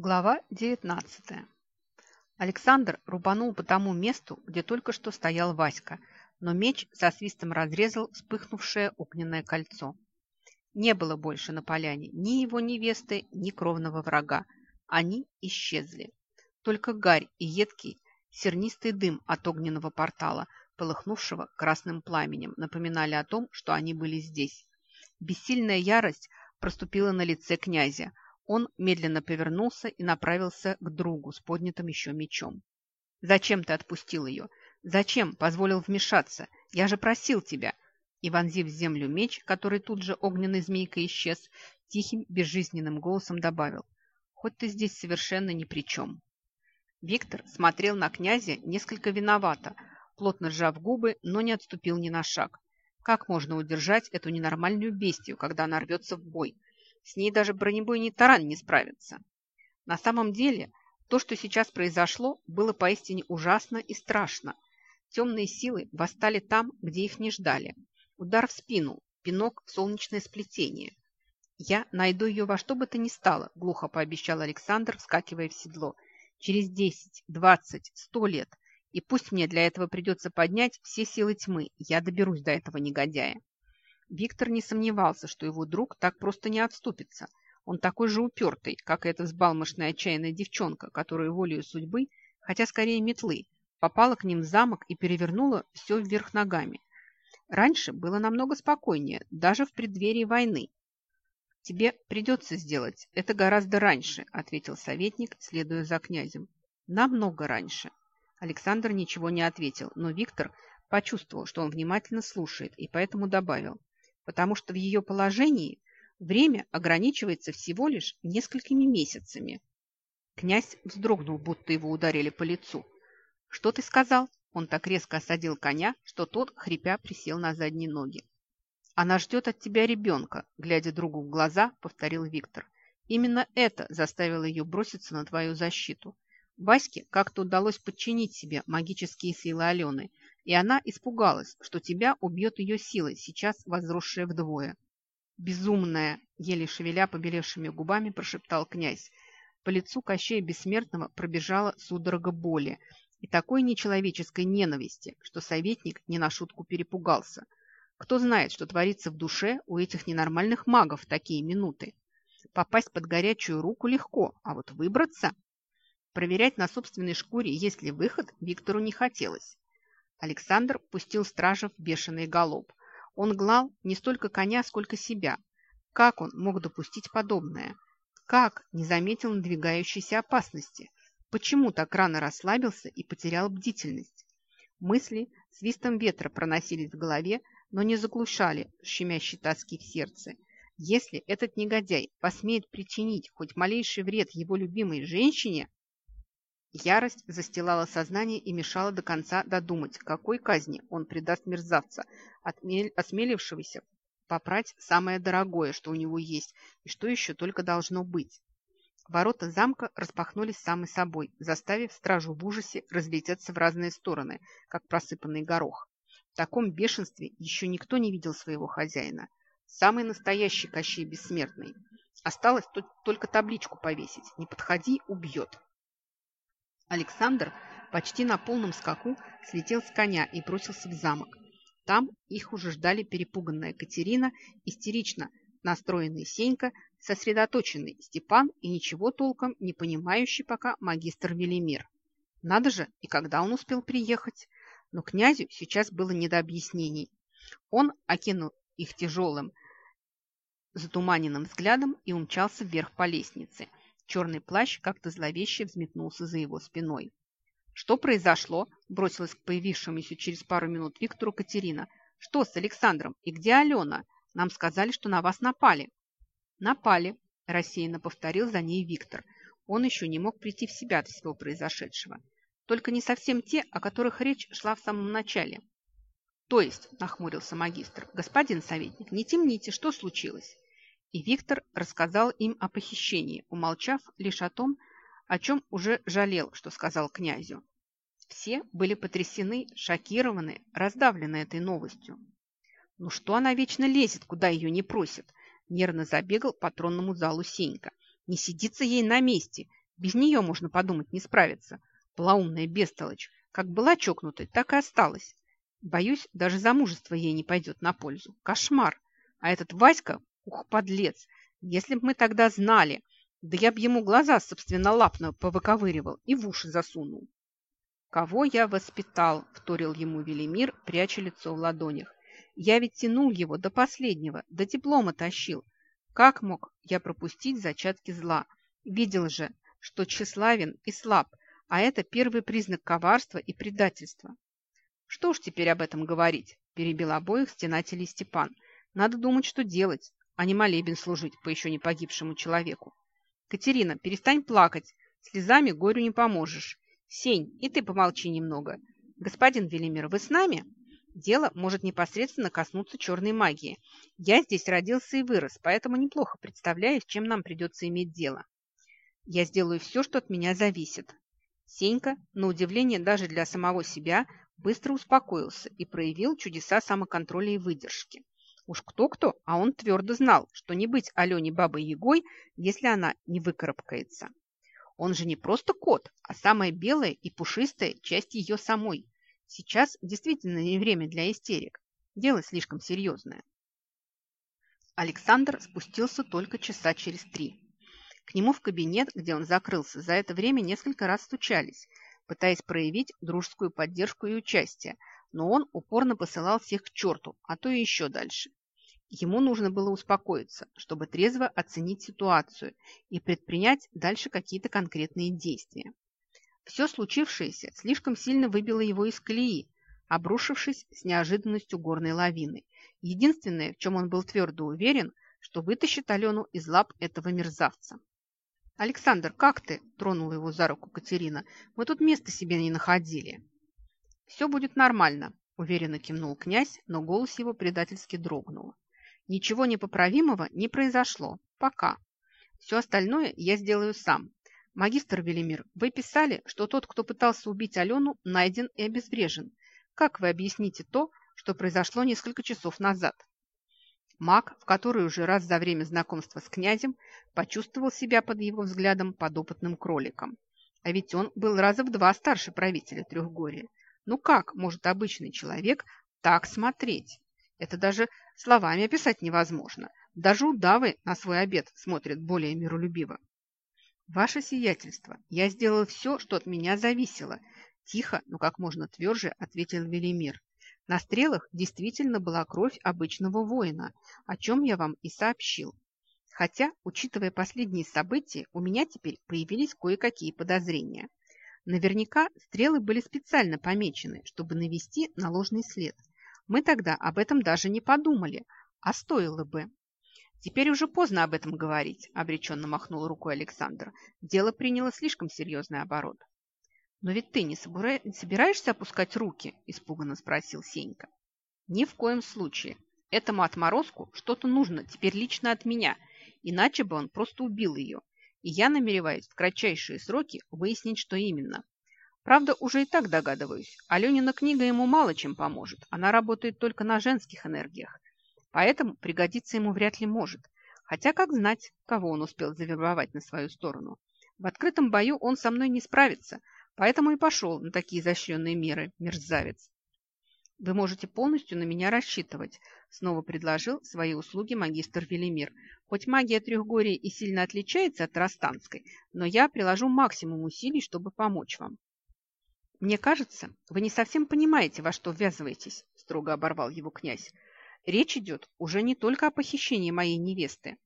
Глава 19. Александр рубанул по тому месту, где только что стоял Васька, но меч со свистом разрезал вспыхнувшее огненное кольцо. Не было больше на поляне ни его невесты, ни кровного врага. Они исчезли. Только гарь и едкий, сернистый дым от огненного портала, полыхнувшего красным пламенем, напоминали о том, что они были здесь. Бессильная ярость проступила на лице князя – он медленно повернулся и направился к другу с поднятым еще мечом. «Зачем ты отпустил ее? Зачем позволил вмешаться? Я же просил тебя!» И, вонзив в землю меч, который тут же огненной змейкой исчез, тихим, безжизненным голосом добавил «Хоть ты здесь совершенно ни при чем». Виктор смотрел на князя несколько виновато, плотно сжав губы, но не отступил ни на шаг. Как можно удержать эту ненормальную бестию, когда она рвется в бой? С ней даже бронебойный таран не справится. На самом деле, то, что сейчас произошло, было поистине ужасно и страшно. Темные силы восстали там, где их не ждали. Удар в спину, пинок в солнечное сплетение. «Я найду ее во что бы то ни стало», – глухо пообещал Александр, вскакивая в седло. «Через десять, двадцать, сто лет. И пусть мне для этого придется поднять все силы тьмы, я доберусь до этого негодяя». Виктор не сомневался, что его друг так просто не отступится. Он такой же упертый, как и эта взбалмошная отчаянная девчонка, которую волею судьбы, хотя скорее метлы, попала к ним в замок и перевернула все вверх ногами. Раньше было намного спокойнее, даже в преддверии войны. «Тебе придется сделать это гораздо раньше», – ответил советник, следуя за князем. «Намного раньше». Александр ничего не ответил, но Виктор почувствовал, что он внимательно слушает, и поэтому добавил потому что в ее положении время ограничивается всего лишь несколькими месяцами. Князь вздрогнул, будто его ударили по лицу. «Что ты сказал?» Он так резко осадил коня, что тот, хрипя, присел на задние ноги. «Она ждет от тебя ребенка», – глядя другу в глаза, повторил Виктор. «Именно это заставило ее броситься на твою защиту. Ваське как-то удалось подчинить себе магические силы Алены, и она испугалась, что тебя убьет ее силой, сейчас возросшая вдвое. «Безумная!» – еле шевеля побелевшими губами прошептал князь. По лицу Кощея Бессмертного пробежала судорога боли и такой нечеловеческой ненависти, что советник не на шутку перепугался. Кто знает, что творится в душе у этих ненормальных магов в такие минуты? Попасть под горячую руку легко, а вот выбраться... Проверять на собственной шкуре, есть ли выход, Виктору не хотелось. Александр пустил стража в бешеный галоп. Он гнал не столько коня, сколько себя. Как он мог допустить подобное? Как не заметил надвигающейся опасности? Почему так рано расслабился и потерял бдительность? Мысли свистом ветра проносились в голове, но не заглушали щемящей тоски в сердце. Если этот негодяй посмеет причинить хоть малейший вред его любимой женщине, Ярость застилала сознание и мешала до конца додумать, какой казни он предаст мерзавца, осмелившегося попрать самое дорогое, что у него есть, и что еще только должно быть. Ворота замка распахнулись сами собой, заставив стражу в ужасе разлететься в разные стороны, как просыпанный горох. В таком бешенстве еще никто не видел своего хозяина. Самый настоящий Кощей Бессмертный. Осталось только табличку повесить. «Не подходи, убьет». Александр почти на полном скаку слетел с коня и бросился в замок. Там их уже ждали перепуганная Катерина, истерично настроенный Сенька, сосредоточенный Степан и ничего толком не понимающий пока магистр Велимир. Надо же, и когда он успел приехать? Но князю сейчас было не до объяснений. Он окинул их тяжелым, затуманенным взглядом и умчался вверх по лестнице. Черный плащ как-то зловеще взметнулся за его спиной. «Что произошло?» – бросилась к появившемуся через пару минут Виктору Катерина. «Что с Александром? И где Алена? Нам сказали, что на вас напали». «Напали», – рассеянно повторил за ней Виктор. Он еще не мог прийти в себя от всего произошедшего. Только не совсем те, о которых речь шла в самом начале. «То есть», – нахмурился магистр, – «господин советник, не темните, что случилось?» И Виктор рассказал им о похищении, умолчав лишь о том, о чем уже жалел, что сказал князю. Все были потрясены, шокированы, раздавлены этой новостью. «Ну что она вечно лезет, куда ее не просят?» Нервно забегал по тронному залу Сенька. «Не сидится ей на месте. Без нее, можно подумать, не справиться. Полоумная бестолочь. Как была чокнутой, так и осталась. Боюсь, даже замужество ей не пойдет на пользу. Кошмар. А этот Васька, ух, подлец. Если б мы тогда знали, да я б ему глаза собственно лапно повыковыривал и в уши засунул. «Кого я воспитал?» – вторил ему Велимир, пряча лицо в ладонях. «Я ведь тянул его до последнего, до диплома тащил. Как мог я пропустить зачатки зла? Видел же, что тщеславен и слаб, а это первый признак коварства и предательства. Что ж теперь об этом говорить, перебил обоих стенателей Степан. Надо думать, что делать, а не молебен служить по еще не погибшему человеку. Катерина, перестань плакать, слезами горю не поможешь. Сень, и ты помолчи немного. Господин Велимир, вы с нами? Дело может непосредственно коснуться черной магии. Я здесь родился и вырос, поэтому неплохо представляю, с чем нам придется иметь дело. Я сделаю все, что от меня зависит. Сенька, на удивление даже для самого себя, быстро успокоился и проявил чудеса самоконтроля и выдержки. Уж кто-кто, а он твердо знал, что не быть Алене бабой-ягой, если она не выкарабкается. Он же не просто кот, а самая белая и пушистая часть ее самой. Сейчас действительно не время для истерик. Дело слишком серьезное. Александр спустился только часа через три. К нему в кабинет, где он закрылся, за это время несколько раз стучались, пытаясь проявить дружескую поддержку и участие, но он упорно посылал всех к черту, а то и еще дальше. Ему нужно было успокоиться, чтобы трезво оценить ситуацию и предпринять дальше какие-то конкретные действия. Все случившееся слишком сильно выбило его из колеи, обрушившись с неожиданностью горной лавины. Единственное, в чем он был твердо уверен, что вытащит Алену из лап этого мерзавца. «Александр, как ты?» – тронула его за руку Катерина. «Мы тут места себе не находили». «Все будет нормально», – уверенно кивнул князь, но голос его предательски дрогнул. «Ничего непоправимого не произошло. Пока. Все остальное я сделаю сам. Магистр Велимир, вы писали, что тот, кто пытался убить Алену, найден и обезврежен. Как вы объясните то, что произошло несколько часов назад?» Маг, в который уже раз за время знакомства с князем почувствовал себя под его взглядом подопытным кроликом. А ведь он был раза в два старше правителя Трехгория. Ну как может обычный человек так смотреть? Это даже словами описать невозможно. Даже удавы на свой обед смотрят более миролюбиво. «Ваше сиятельство, я сделал все, что от меня зависело», – тихо, но как можно тверже ответил Велимир. На стрелах действительно была кровь обычного воина, о чем я вам и сообщил. Хотя, учитывая последние события, у меня теперь появились кое-какие подозрения. Наверняка стрелы были специально помечены, чтобы навести на ложный след. Мы тогда об этом даже не подумали, а стоило бы. Теперь уже поздно об этом говорить, обреченно махнул рукой Александр. Дело приняло слишком серьезный оборот. «Но ведь ты не собираешься опускать руки?» – испуганно спросил Сенька. «Ни в коем случае. Этому отморозку что-то нужно теперь лично от меня, иначе бы он просто убил ее. И я намереваюсь в кратчайшие сроки выяснить, что именно. Правда, уже и так догадываюсь. Аленина книга ему мало чем поможет. Она работает только на женских энергиях. Поэтому пригодиться ему вряд ли может. Хотя как знать, кого он успел завербовать на свою сторону. В открытом бою он со мной не справится – Поэтому и пошел на такие изощренные меры, мерзавец. Вы можете полностью на меня рассчитывать, снова предложил свои услуги магистр Велимир. Хоть магия Трехгории и сильно отличается от Ростанской, но я приложу максимум усилий, чтобы помочь вам. Мне кажется, вы не совсем понимаете, во что ввязываетесь, строго оборвал его князь. Речь идет уже не только о похищении моей невесты.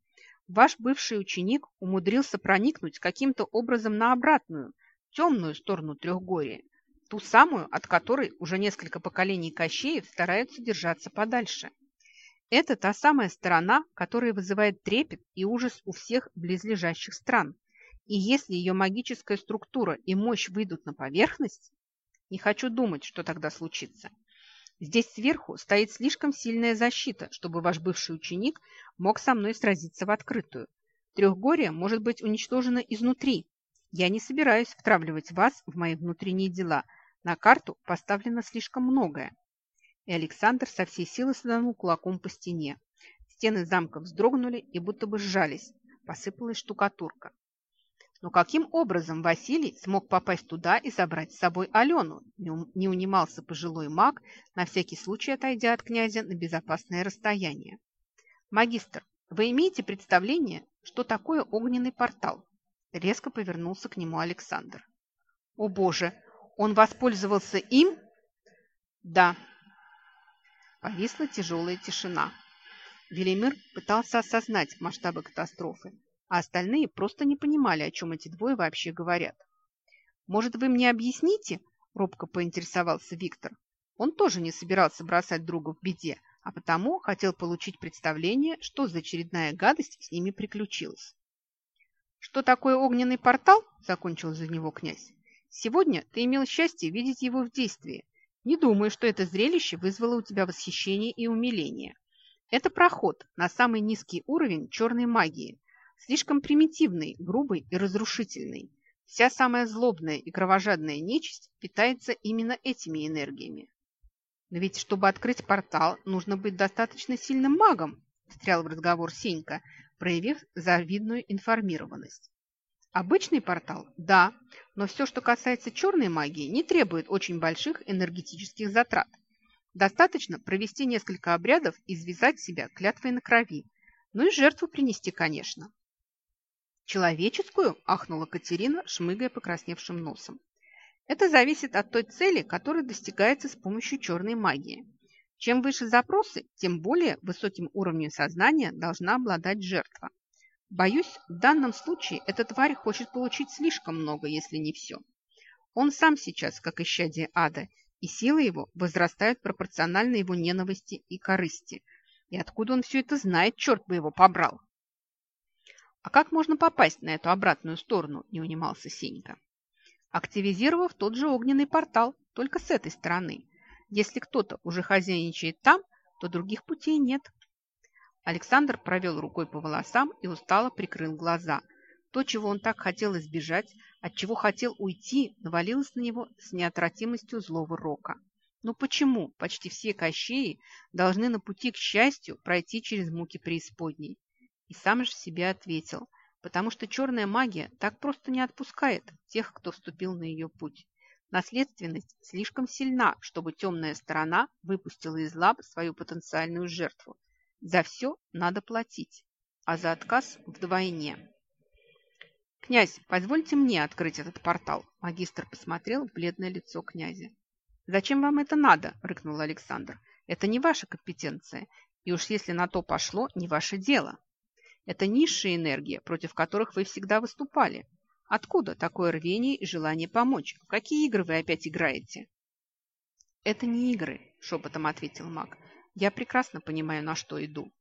Ваш бывший ученик умудрился проникнуть каким-то образом на обратную, темную сторону Трехгория, ту самую, от которой уже несколько поколений Кощеев стараются держаться подальше. Это та самая сторона, которая вызывает трепет и ужас у всех близлежащих стран. И если ее магическая структура и мощь выйдут на поверхность, не хочу думать, что тогда случится. Здесь сверху стоит слишком сильная защита, чтобы ваш бывший ученик мог со мной сразиться в открытую. Трехгорие может быть уничтожено изнутри, я не собираюсь втравливать вас в мои внутренние дела. На карту поставлено слишком многое. И Александр со всей силы саданул кулаком по стене. Стены замка вздрогнули и будто бы сжались. Посыпалась штукатурка. Но каким образом Василий смог попасть туда и забрать с собой Алену? Не унимался пожилой маг, на всякий случай отойдя от князя на безопасное расстояние. «Магистр, вы имеете представление, что такое огненный портал?» Резко повернулся к нему Александр. «О боже, он воспользовался им?» «Да». Повисла тяжелая тишина. Велимир пытался осознать масштабы катастрофы, а остальные просто не понимали, о чем эти двое вообще говорят. «Может, вы мне объясните?» – робко поинтересовался Виктор. Он тоже не собирался бросать друга в беде, а потому хотел получить представление, что за очередная гадость с ними приключилась. «Что такое огненный портал?» – закончил за него князь. «Сегодня ты имел счастье видеть его в действии. Не думаю, что это зрелище вызвало у тебя восхищение и умиление. Это проход на самый низкий уровень черной магии, Слишком примитивный, грубый и разрушительный. Вся самая злобная и кровожадная нечисть питается именно этими энергиями. Но ведь, чтобы открыть портал, нужно быть достаточно сильным магом, встрял в разговор Сенька, проявив завидную информированность. Обычный портал – да, но все, что касается черной магии, не требует очень больших энергетических затрат. Достаточно провести несколько обрядов и связать себя клятвой на крови. Ну и жертву принести, конечно. «Человеческую?» – ахнула Катерина, шмыгая покрасневшим носом. «Это зависит от той цели, которая достигается с помощью черной магии. Чем выше запросы, тем более высоким уровнем сознания должна обладать жертва. Боюсь, в данном случае эта тварь хочет получить слишком много, если не все. Он сам сейчас, как исчадие ада, и силы его возрастают пропорционально его ненависти и корысти. И откуда он все это знает, черт бы его побрал!» «А как можно попасть на эту обратную сторону?» – не унимался Сенька. Активизировав тот же огненный портал, только с этой стороны. Если кто-то уже хозяйничает там, то других путей нет. Александр провел рукой по волосам и устало прикрыл глаза. То, чего он так хотел избежать, от чего хотел уйти, навалилось на него с неотвратимостью злого рока. Но почему почти все кощеи должны на пути к счастью пройти через муки преисподней? И сам же себе ответил, потому что черная магия так просто не отпускает тех, кто вступил на ее путь. Наследственность слишком сильна, чтобы темная сторона выпустила из лап свою потенциальную жертву. За все надо платить, а за отказ вдвойне. «Князь, позвольте мне открыть этот портал», – магистр посмотрел в бледное лицо князя. «Зачем вам это надо?» – рыкнул Александр. «Это не ваша компетенция, и уж если на то пошло, не ваше дело». Это низшая энергия, против которых вы всегда выступали. Откуда такое рвение и желание помочь? В какие игры вы опять играете? Это не игры, шепотом ответил маг. Я прекрасно понимаю, на что иду.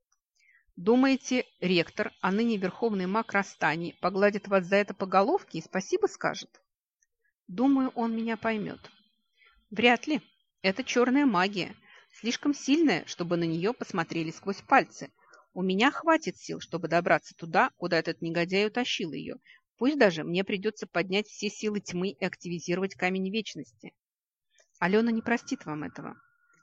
Думаете, ректор, а ныне верховный маг Растани, погладит вас за это по головке и спасибо скажет? Думаю, он меня поймет. Вряд ли. Это черная магия. Слишком сильная, чтобы на нее посмотрели сквозь пальцы. У меня хватит сил, чтобы добраться туда, куда этот негодяй утащил ее. Пусть даже мне придется поднять все силы тьмы и активизировать камень вечности. Алена не простит вам этого.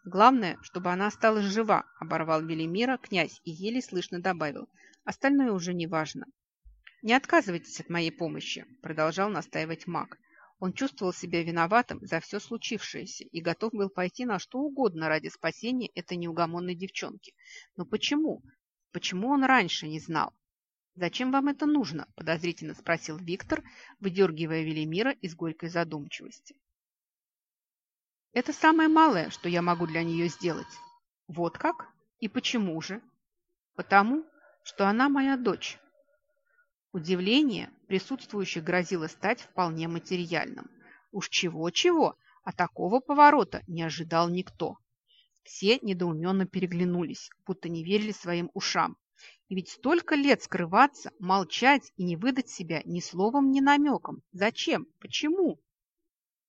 Главное, чтобы она осталась жива, оборвал Велимира князь и еле слышно добавил. Остальное уже не важно. Не отказывайтесь от моей помощи, продолжал настаивать маг. Он чувствовал себя виноватым за все случившееся и готов был пойти на что угодно ради спасения этой неугомонной девчонки. Но почему? Почему он раньше не знал? «Зачем вам это нужно?» – подозрительно спросил Виктор, выдергивая Велимира из горькой задумчивости. «Это самое малое, что я могу для нее сделать». «Вот как? И почему же?» «Потому, что она моя дочь». Удивление присутствующих грозило стать вполне материальным. Уж чего-чего, а такого поворота не ожидал никто. Все недоуменно переглянулись, будто не верили своим ушам. И ведь столько лет скрываться, молчать и не выдать себя ни словом, ни намеком. Зачем? Почему?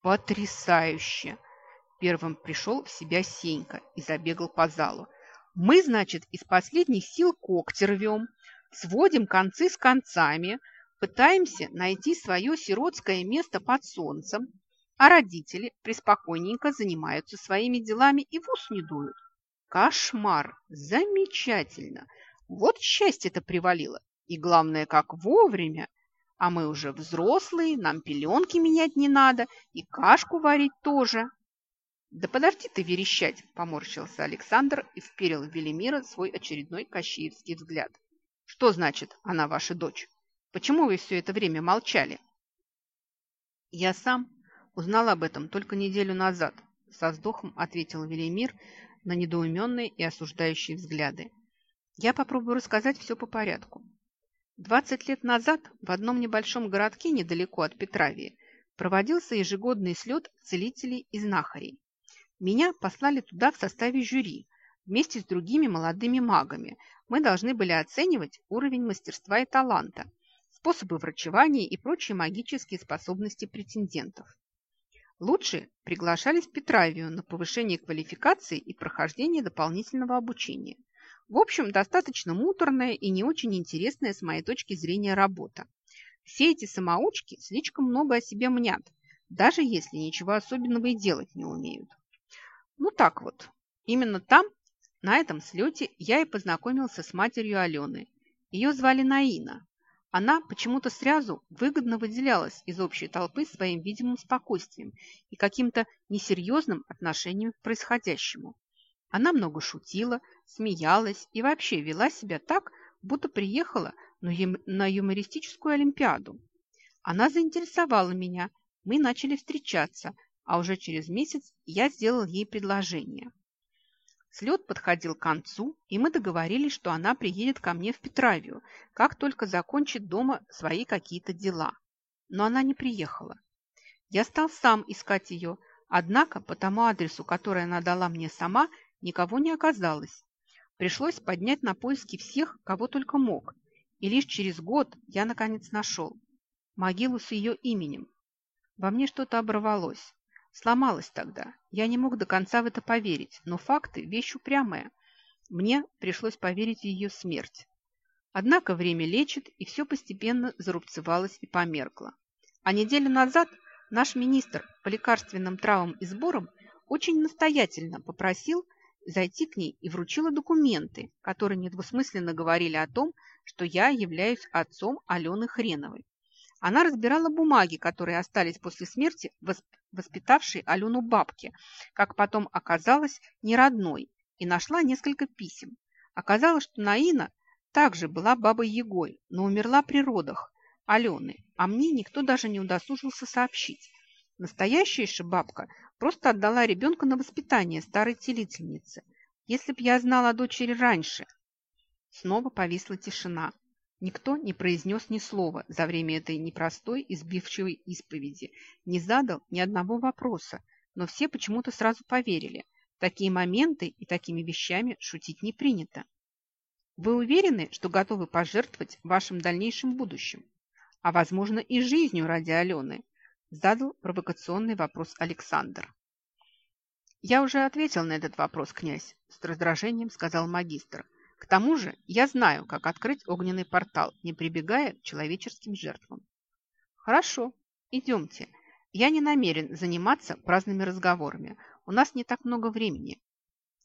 Потрясающе! Первым пришел в себя Сенька и забегал по залу. Мы, значит, из последних сил когти рвем, сводим концы с концами, пытаемся найти свое сиротское место под солнцем, а родители преспокойненько занимаются своими делами и в ус не дуют. Кошмар! Замечательно! Вот счастье-то привалило. И главное, как вовремя. а мы уже взрослые, нам пеленки менять не надо и кашку варить тоже. Да подожди ты верещать, поморщился Александр и вперил в Велимира свой очередной кощеевский взгляд. Что значит она ваша дочь? Почему вы все это время молчали? Я сам узнал об этом только неделю назад, со вздохом ответил Велимир на недоуменные и осуждающие взгляды. Я попробую рассказать все по порядку. Двадцать лет назад в одном небольшом городке недалеко от Петравии проводился ежегодный слет целителей и знахарей. Меня послали туда в составе жюри. Вместе с другими молодыми магами мы должны были оценивать уровень мастерства и таланта, способы врачевания и прочие магические способности претендентов. Лучшие приглашались в Петравию на повышение квалификации и прохождение дополнительного обучения. В общем, достаточно муторная и не очень интересная с моей точки зрения работа. Все эти самоучки слишком много о себе мнят, даже если ничего особенного и делать не умеют. Ну так вот, именно там, на этом слете, я и познакомился с матерью Алены. Ее звали Наина. Она почему-то сразу выгодно выделялась из общей толпы своим видимым спокойствием и каким-то несерьезным отношением к происходящему. Она много шутила, смеялась и вообще вела себя так, будто приехала на юмористическую олимпиаду. Она заинтересовала меня, мы начали встречаться – а уже через месяц я сделал ей предложение. Слет подходил к концу, и мы договорились, что она приедет ко мне в Петравию, как только закончит дома свои какие-то дела. Но она не приехала. Я стал сам искать ее, однако по тому адресу, который она дала мне сама, никого не оказалось. Пришлось поднять на поиски всех, кого только мог, и лишь через год я, наконец, нашел могилу с ее именем. Во мне что-то оборвалось. Сломалась тогда. Я не мог до конца в это поверить, но факты – вещь упрямая. Мне пришлось поверить в ее смерть. Однако время лечит, и все постепенно зарубцевалось и померкло. А неделю назад наш министр по лекарственным травам и сборам очень настоятельно попросил зайти к ней и вручила документы, которые недвусмысленно говорили о том, что я являюсь отцом Алены Хреновой. Она разбирала бумаги, которые остались после смерти воспитавшей Алену бабки, как потом оказалось, не родной, и нашла несколько писем. Оказалось, что Наина также была бабой Егой, но умерла при родах Алены, а мне никто даже не удосужился сообщить. Настоящая же бабка просто отдала ребенка на воспитание старой телительницы. Если б я знала о дочери раньше. Снова повисла тишина. Никто не произнес ни слова за время этой непростой и сбивчивой исповеди, не задал ни одного вопроса, но все почему-то сразу поверили. Такие моменты и такими вещами шутить не принято. Вы уверены, что готовы пожертвовать вашим дальнейшим будущим? А, возможно, и жизнью ради Алены? Задал провокационный вопрос Александр. Я уже ответил на этот вопрос, князь, с раздражением сказал магистр. К тому же я знаю, как открыть огненный портал, не прибегая к человеческим жертвам. Хорошо, идемте. Я не намерен заниматься праздными разговорами. У нас не так много времени.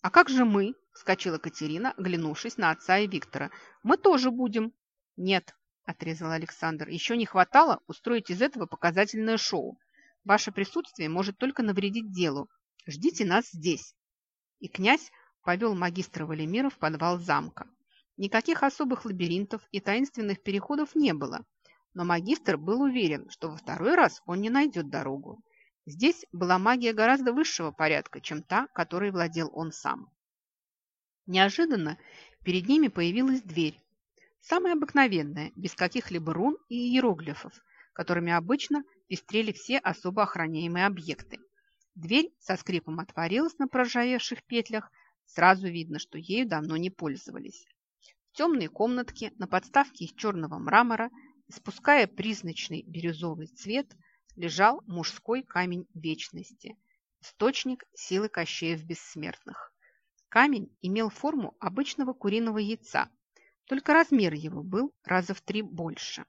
А как же мы? Вскочила Катерина, оглянувшись на отца и Виктора. Мы тоже будем. Нет, отрезал Александр. Еще не хватало устроить из этого показательное шоу. Ваше присутствие может только навредить делу. Ждите нас здесь. И князь повел магистра Валимира в подвал замка. Никаких особых лабиринтов и таинственных переходов не было, но магистр был уверен, что во второй раз он не найдет дорогу. Здесь была магия гораздо высшего порядка, чем та, которой владел он сам. Неожиданно перед ними появилась дверь. Самая обыкновенная, без каких-либо рун и иероглифов, которыми обычно пестрели все особо охраняемые объекты. Дверь со скрипом отворилась на проржавевших петлях, Сразу видно, что ею давно не пользовались. В темной комнатке на подставке из черного мрамора, испуская призначный бирюзовый цвет, лежал мужской камень вечности, источник силы Кощеев Бессмертных. Камень имел форму обычного куриного яйца, только размер его был раза в три больше.